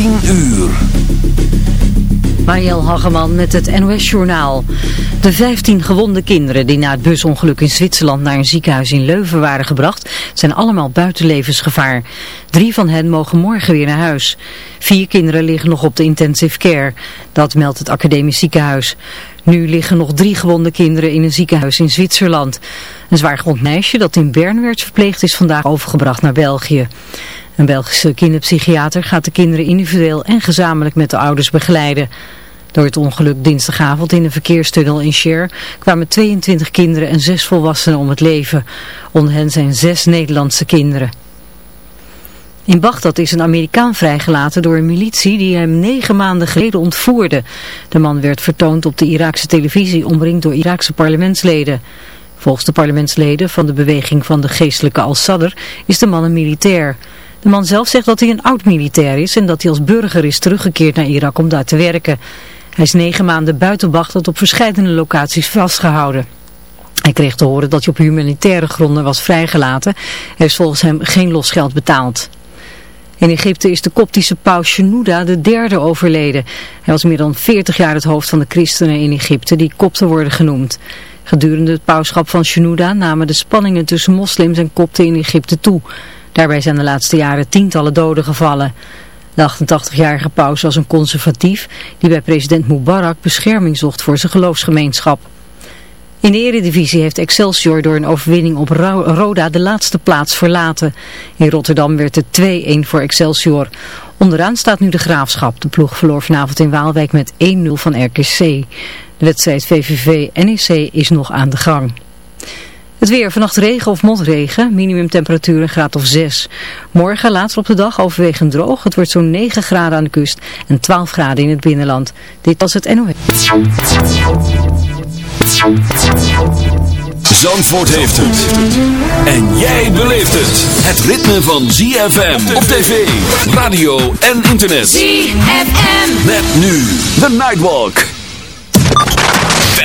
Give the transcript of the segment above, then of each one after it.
10 uur. Mariel Hageman met het NOS-journaal. De 15 gewonde kinderen die na het busongeluk in Zwitserland naar een ziekenhuis in Leuven waren gebracht, zijn allemaal buiten levensgevaar. Drie van hen mogen morgen weer naar huis. Vier kinderen liggen nog op de intensive care. Dat meldt het academisch ziekenhuis. Nu liggen nog drie gewonde kinderen in een ziekenhuis in Zwitserland. Een zwaargewond meisje dat in Bern werd verpleegd is vandaag overgebracht naar België. Een Belgische kinderpsychiater gaat de kinderen individueel en gezamenlijk met de ouders begeleiden. Door het ongeluk dinsdagavond in een verkeerstunnel in Cher kwamen 22 kinderen en 6 volwassenen om het leven. Onder hen zijn 6 Nederlandse kinderen. In Bagdad is een Amerikaan vrijgelaten door een militie die hem negen maanden geleden ontvoerde. De man werd vertoond op de Iraakse televisie omringd door Iraakse parlementsleden. Volgens de parlementsleden van de beweging van de geestelijke Al-Sadr is de man een militair. De man zelf zegt dat hij een oud-militair is en dat hij als burger is teruggekeerd naar Irak om daar te werken. Hij is negen maanden buiten op verschillende locaties vastgehouden. Hij kreeg te horen dat hij op humanitaire gronden was vrijgelaten. Er is volgens hem geen losgeld betaald. In Egypte is de koptische paus Shenouda de derde overleden. Hij was meer dan 40 jaar het hoofd van de christenen in Egypte die kopten worden genoemd. Gedurende het pauschap van Shenouda namen de spanningen tussen moslims en kopten in Egypte toe. Daarbij zijn de laatste jaren tientallen doden gevallen. De 88-jarige paus was een conservatief die bij president Mubarak bescherming zocht voor zijn geloofsgemeenschap. In de eredivisie heeft Excelsior door een overwinning op Roda de laatste plaats verlaten. In Rotterdam werd het 2-1 voor Excelsior. Onderaan staat nu de Graafschap. De ploeg verloor vanavond in Waalwijk met 1-0 van RKC. De wedstrijd VVV-NEC is nog aan de gang. Het weer, vannacht regen of motregen, minimumtemperatuur een graad of 6. Morgen later op de dag overwegend droog. Het wordt zo'n 9 graden aan de kust en 12 graden in het binnenland. Dit was het NOS. Zandvoort heeft het. En jij beleeft het. Het ritme van ZFM op tv, radio en internet. ZFM. Met nu The Nightwalk.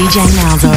DJ Malzo.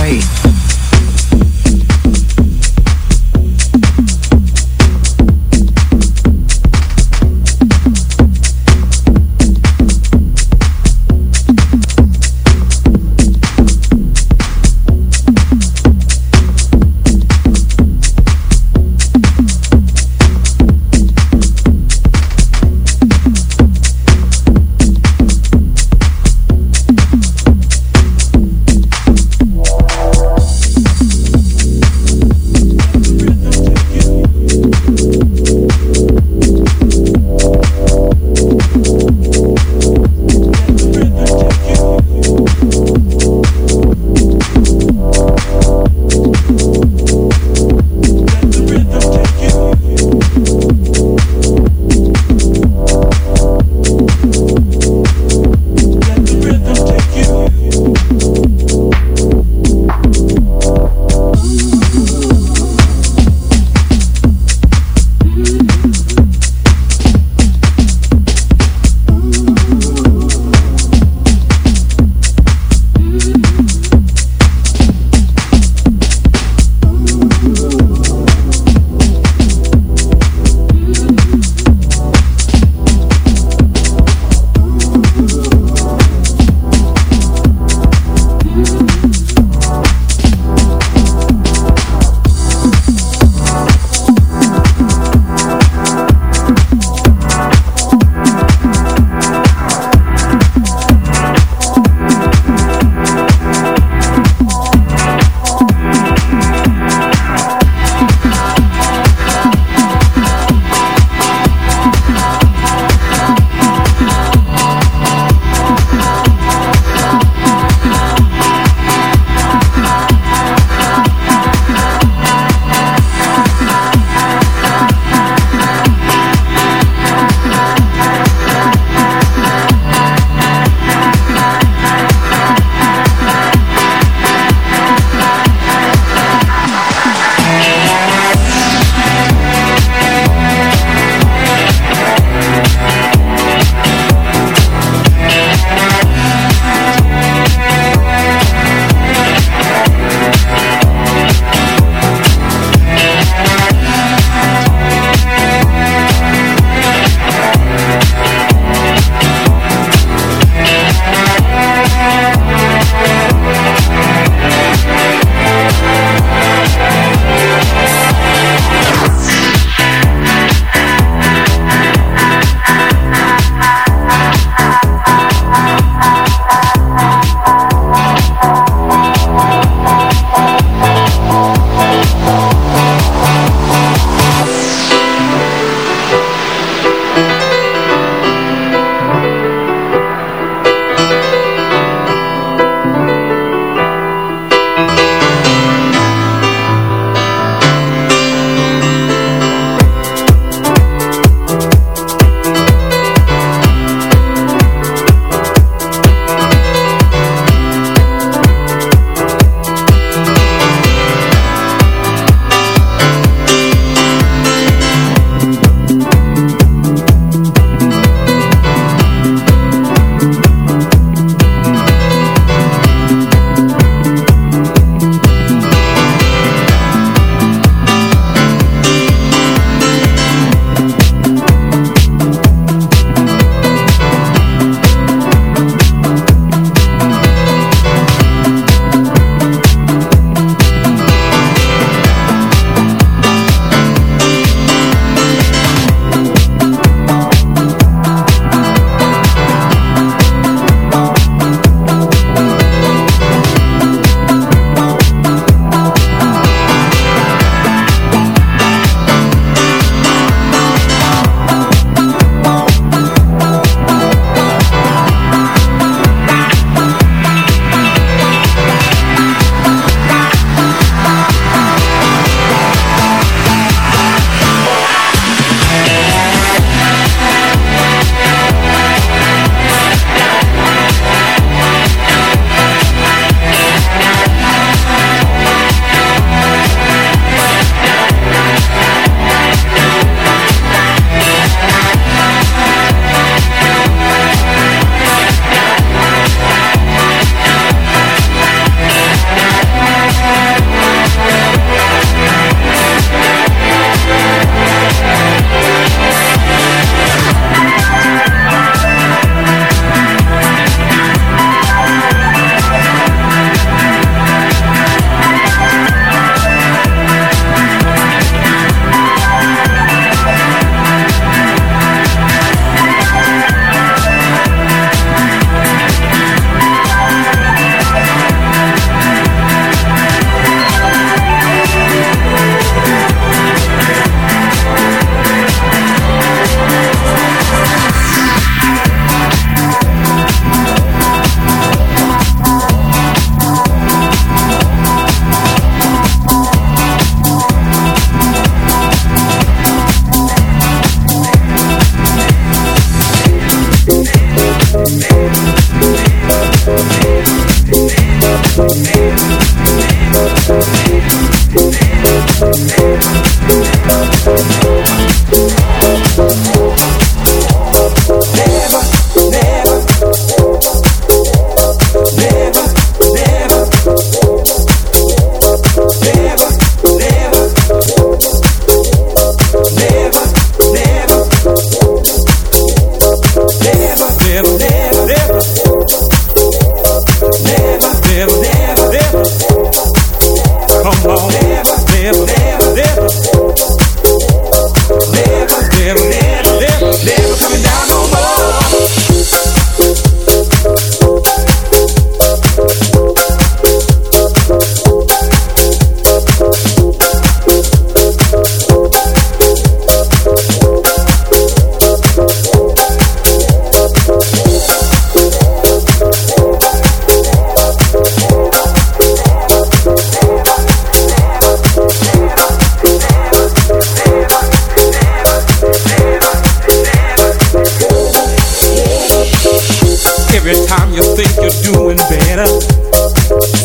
think you're doing better.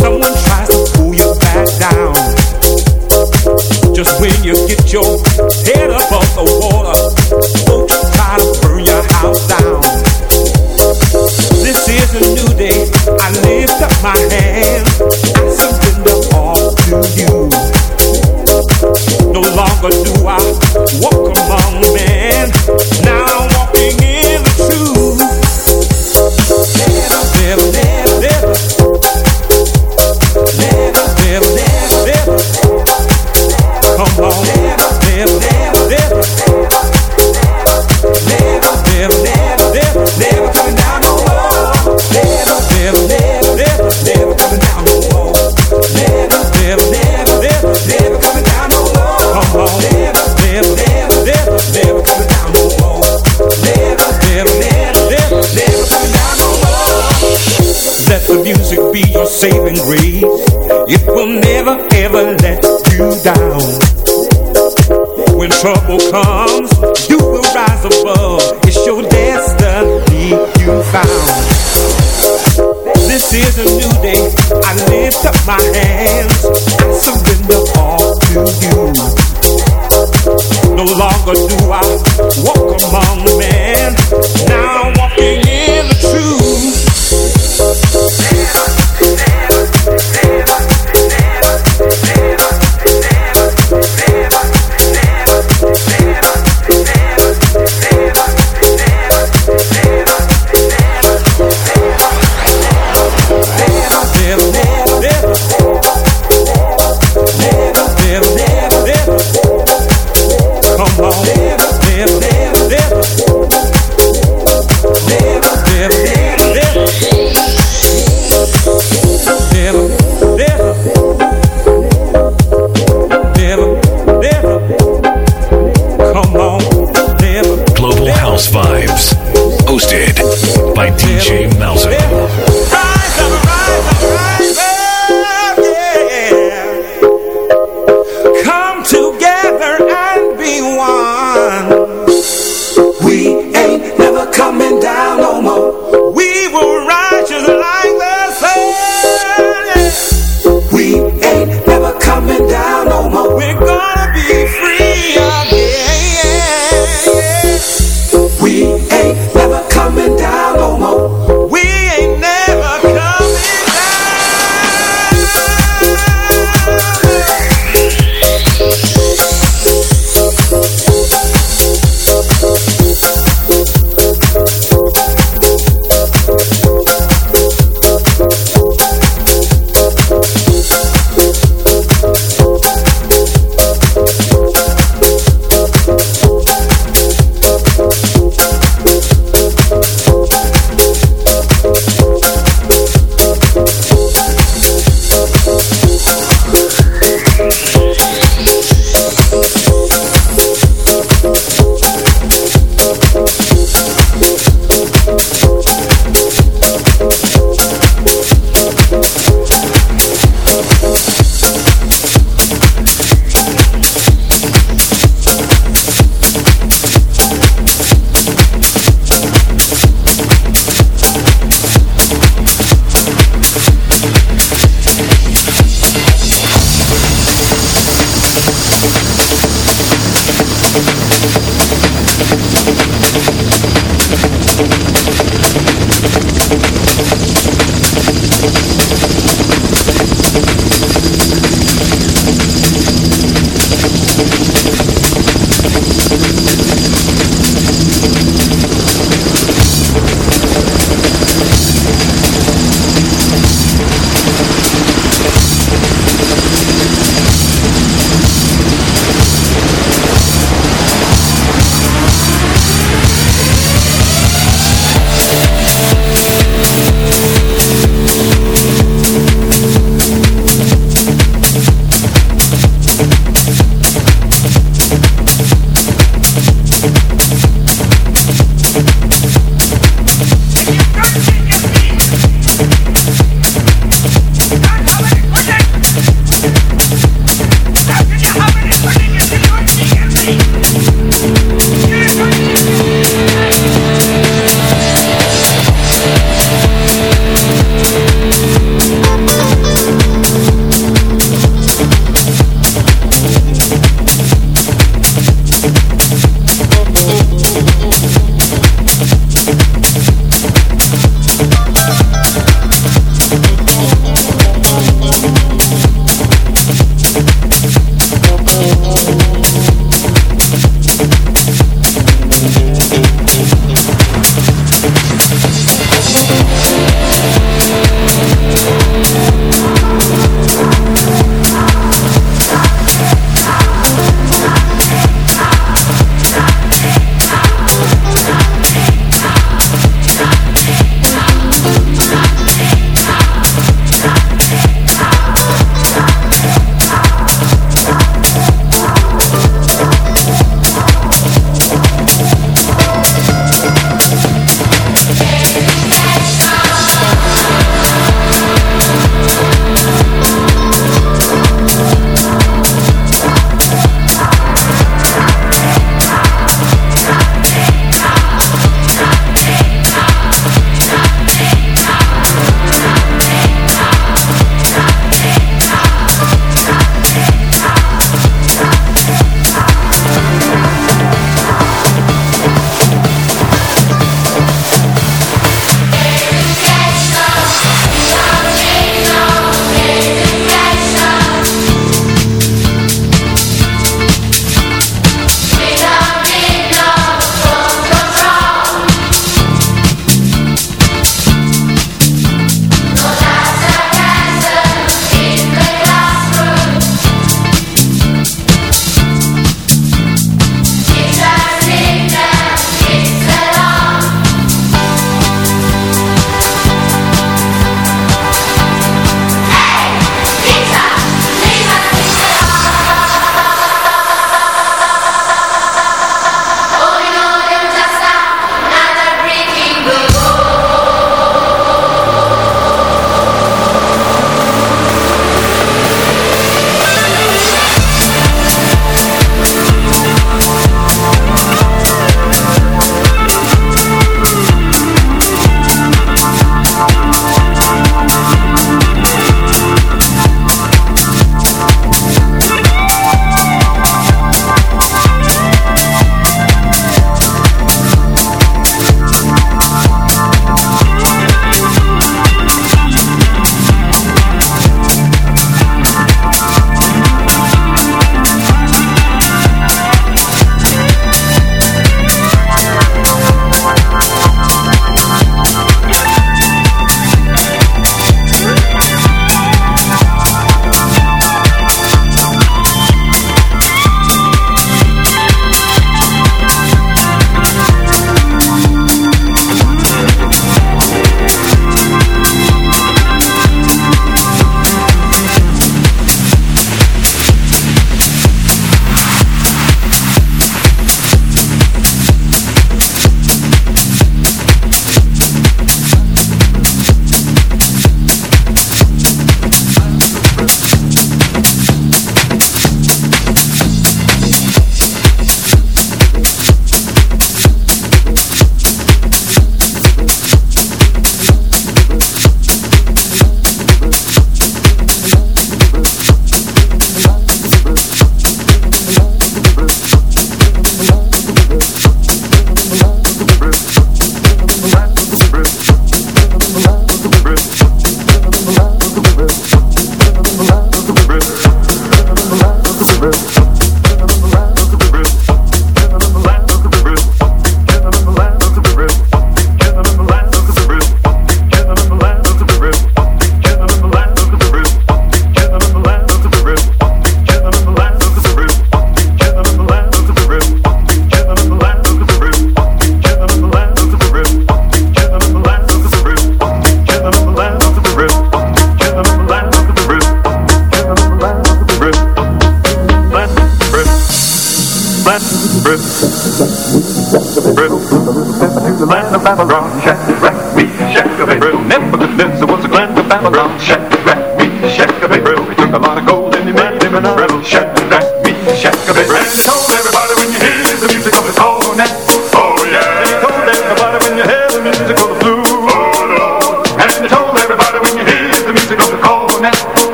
Someone tries to pull you back down. Just when you get your head the water, try to burn your house down? This is a new day. I lift up my. I surrender all to you. No longer do I walk among men.